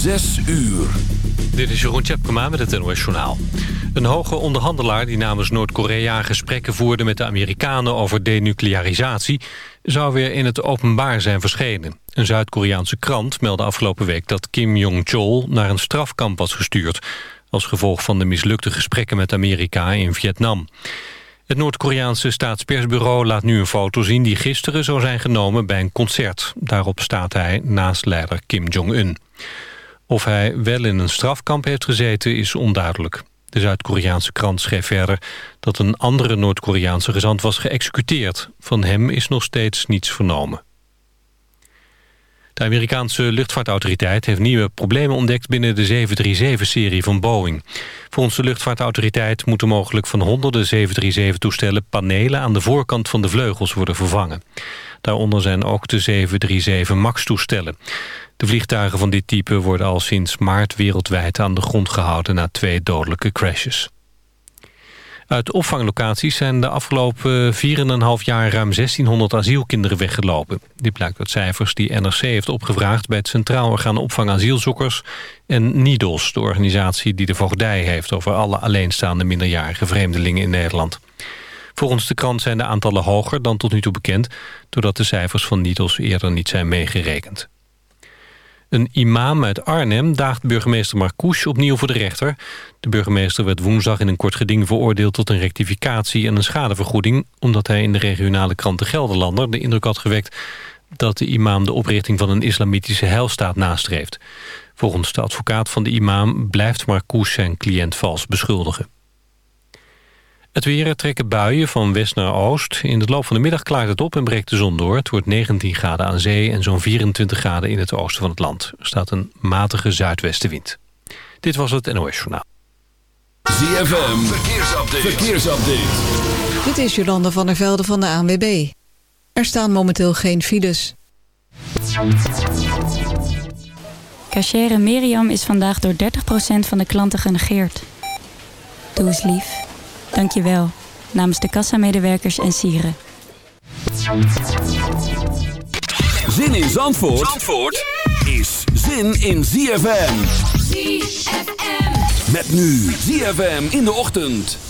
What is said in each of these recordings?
Zes uur. Dit is Jeroen Tjepkema met het NOS Journaal. Een hoge onderhandelaar die namens Noord-Korea gesprekken voerde met de Amerikanen over denuclearisatie... zou weer in het openbaar zijn verschenen. Een Zuid-Koreaanse krant meldde afgelopen week dat Kim Jong-chol naar een strafkamp was gestuurd... als gevolg van de mislukte gesprekken met Amerika in Vietnam. Het Noord-Koreaanse staatspersbureau laat nu een foto zien... die gisteren zou zijn genomen bij een concert. Daarop staat hij naast leider Kim Jong-un. Of hij wel in een strafkamp heeft gezeten is onduidelijk. De Zuid-Koreaanse krant schreef verder dat een andere Noord-Koreaanse gezant was geëxecuteerd. Van hem is nog steeds niets vernomen. De Amerikaanse luchtvaartautoriteit heeft nieuwe problemen ontdekt binnen de 737-serie van Boeing. Volgens de luchtvaartautoriteit moeten mogelijk van honderden 737-toestellen panelen aan de voorkant van de vleugels worden vervangen. Daaronder zijn ook de 737 MAX-toestellen. De vliegtuigen van dit type worden al sinds maart wereldwijd aan de grond gehouden na twee dodelijke crashes. Uit opvanglocaties zijn de afgelopen 4,5 jaar ruim 1600 asielkinderen weggelopen. Dit blijkt uit cijfers die NRC heeft opgevraagd bij het Centraal Orgaan Opvang Asielzoekers en NIDOS, de organisatie die de voogdij heeft over alle alleenstaande minderjarige vreemdelingen in Nederland. Volgens de krant zijn de aantallen hoger dan tot nu toe bekend, doordat de cijfers van NIDOS eerder niet zijn meegerekend. Een imam uit Arnhem daagt burgemeester Marcouch opnieuw voor de rechter. De burgemeester werd woensdag in een kort geding veroordeeld tot een rectificatie en een schadevergoeding... omdat hij in de regionale krant De Gelderlander de indruk had gewekt... dat de imam de oprichting van een islamitische heilstaat nastreeft. Volgens de advocaat van de imam blijft Marcouch zijn cliënt vals beschuldigen. Het weer trekken buien van west naar oost. In de loop van de middag klaart het op en breekt de zon door. Het wordt 19 graden aan zee en zo'n 24 graden in het oosten van het land. Er staat een matige zuidwestenwind. Dit was het NOS Journaal. ZFM, verkeersupdate. verkeersupdate. Dit is Jolanda van der Velde van de ANWB. Er staan momenteel geen files. Cachere Miriam is vandaag door 30% van de klanten genegeerd. Doe eens lief. Dankjewel. Namens de kassamedewerkers en sieren. Zin in Zandvoort, Zandvoort is zin in ZFM. ZFM. Met nu ZFM in de ochtend.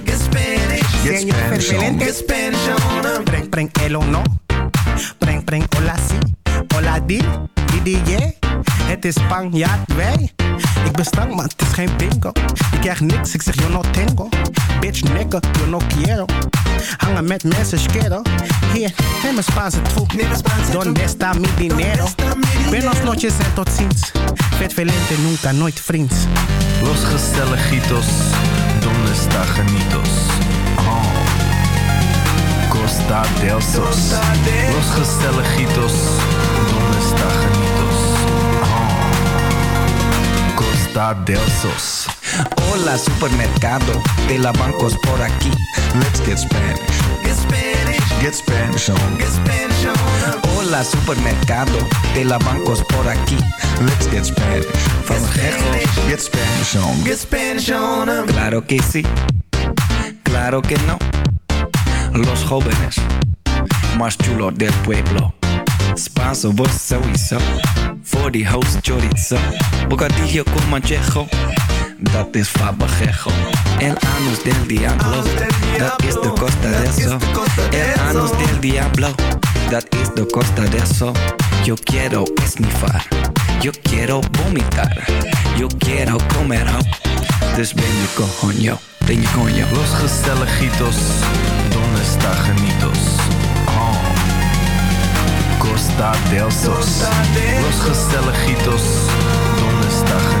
Spanish. Get Spanish on. Get Spanish on. Preng, preng, el o no. Preng, preng, hola, si. Hola, di. Di, yeah. Het is Spanjaard, wij. Ik ben stank, maar het is geen bingo. Ik krijg niks, ik zeg yo no tengo. Bitch, nigga, yo no quiero. Hangen met mensen, schero. Hier, neem een Spaanse troep. Donde está mi dinero? Buenos noches en tot ziens. Vet velente, nunca, nooit vriends. Los gezelligitos, genitos? Oh. Costa del Sos. Los gezelligitos, donde está genitos? Oh. Costa del Sos. Hola, supermercado de la bancos por aquí. Let's get Spanish. Get Spanish. Get Spanish on. Get Spanish on. Hola, supermercado de la bancos por aquí. Let's get Spanish. Famosejo. Get Spanish on. Get Spanish on. Claro que sí. Claro que no. Los jóvenes más chulos del pueblo. Spanso, vos sowieso. Voor die host chorizo. Bocadillo con manchejo. Dat is fabajejo. El anus del diablo. Dat is de costa de eso. El anus del diablo. Dat is de costa de eso. Yo quiero esnifar. Yo quiero vomitar. Yo quiero comer ho. Dus ben je coño. Ben je coño. Los gezelligitos, donde está genitos? Oh. Costa del Sos. Los gezelligitos, donde está genitos?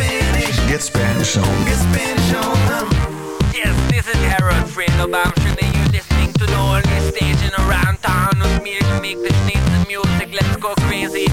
Get Spanish. Get Spanish on. Get Spanish on. Yes, this is Harold Fredo Bamshin and you're listening to the only station around town with me to make the sneeze music. Let's go crazy.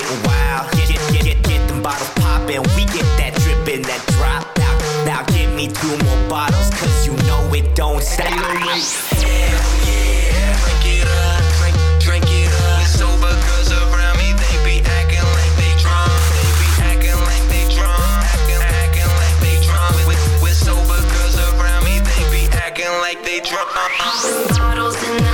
get wild. Get, get, get, get them bottles poppin'. We get that drippin', that drop out. Now give me two more bottles, cause you know it don't stop. Hell yeah, drink it up, drink, it up. We're sober cause around me they be actin' like they drunk. They be like they drunk, like they drunk. We're, we're around me they be like they drunk. Bottles in the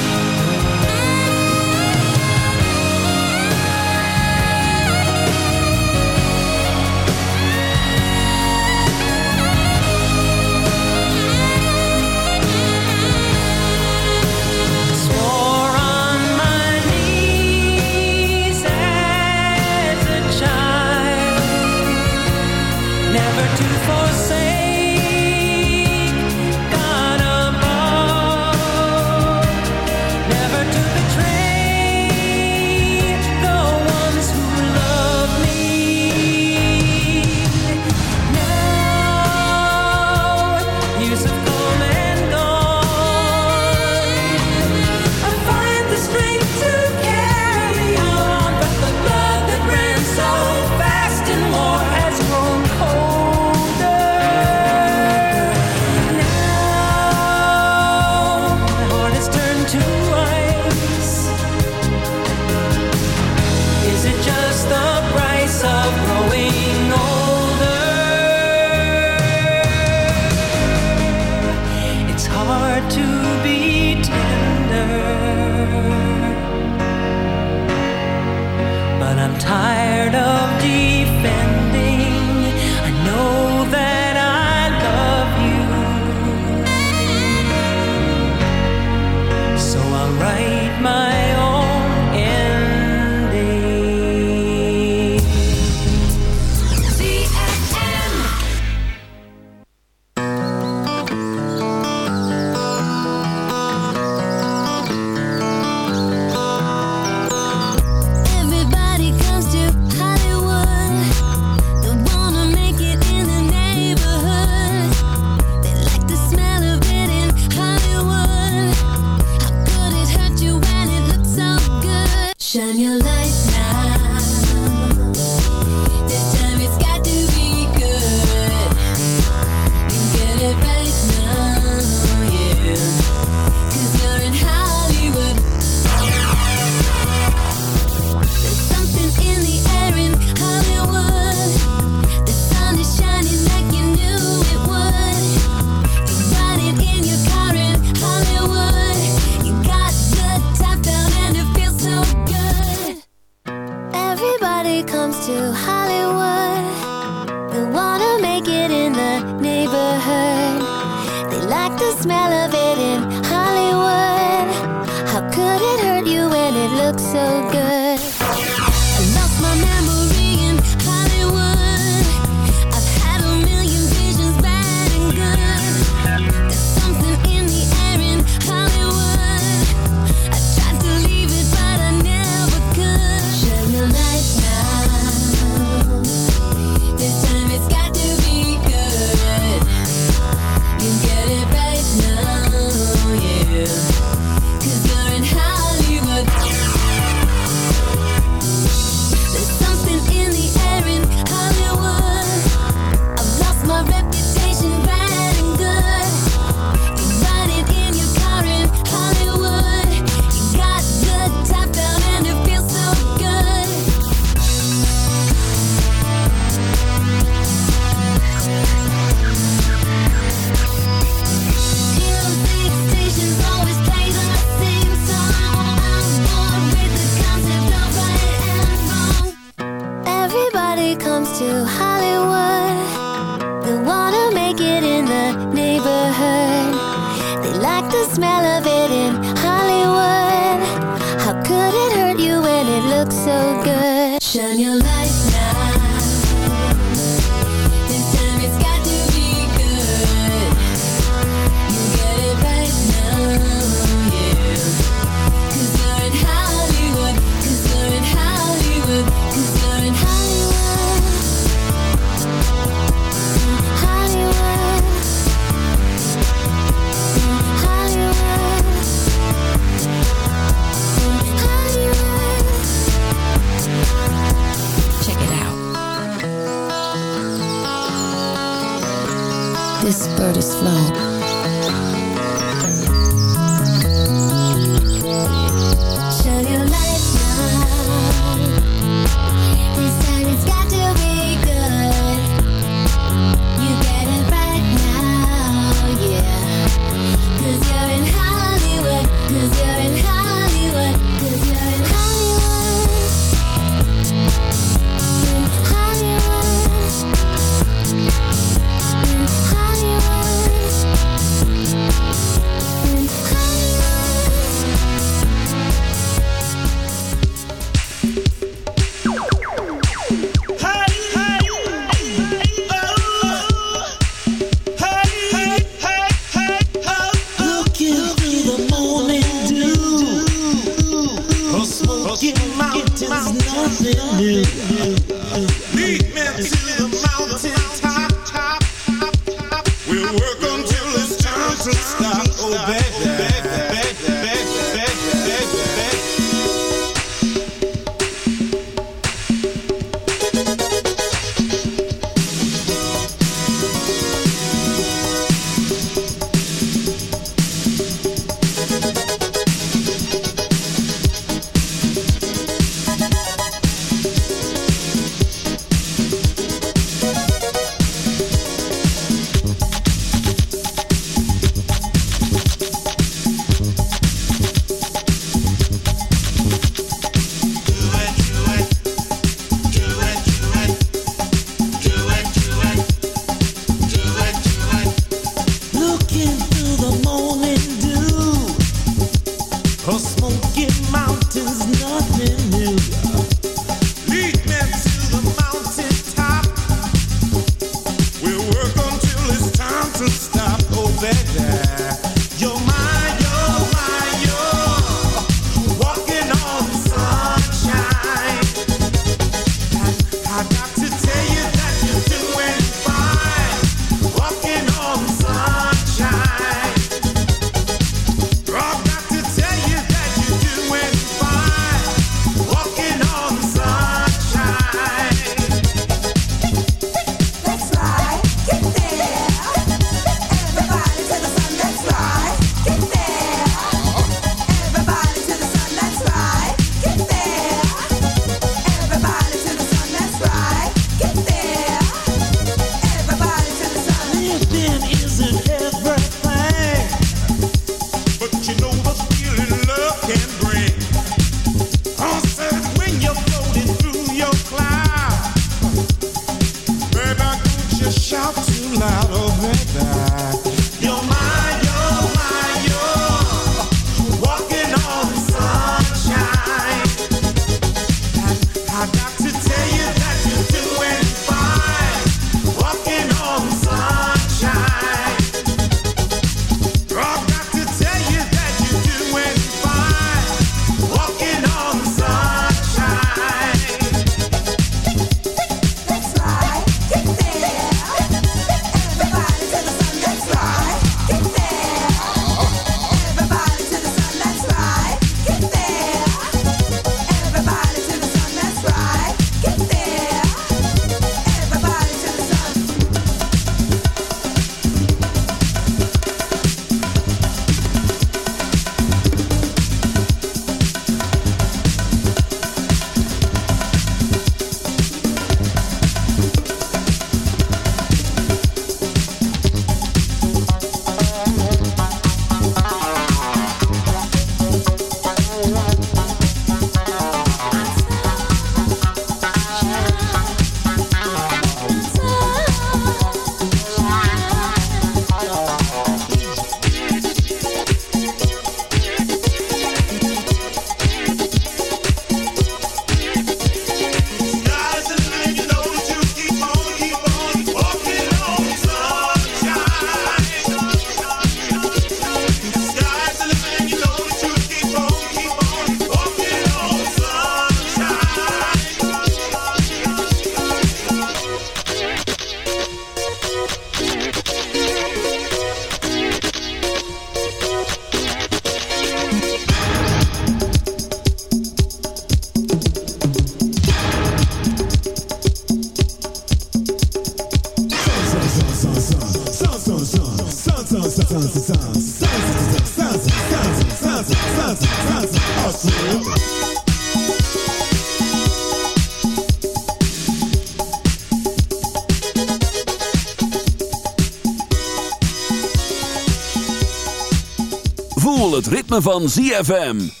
Van ZFM.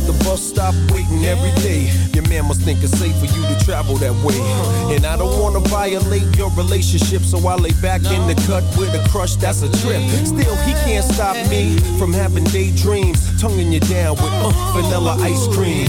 At the bus stop waiting every day. Your man must think it's safe for you to travel that way. And I don't wanna violate your relationship, so I lay back in the cut with a crush that's a trip. Still, he can't stop me from having daydreams, tonguing you down with uh, vanilla ice cream.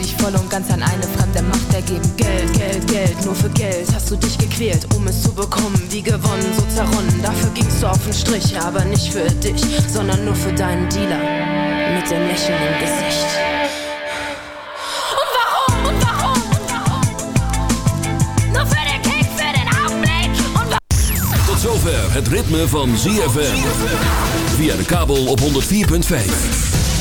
voll und ganz an eine fremde Macht ergeben. Geld, Geld, Geld, nur für Geld hast du dich gequält, um es zu bekommen. Wie gewonnen, so zerronnen. Dafür gingst du auf den Strich, aber nicht für dich, sondern nur für deinen Dealer. Mit dem Lächeln im Gesicht. Und warum? Und warum? Und warum? Nur für den Kick, für den Augenblick. Und warum? Tot zover het ritme van ZFM. Via de kabel op 104.5.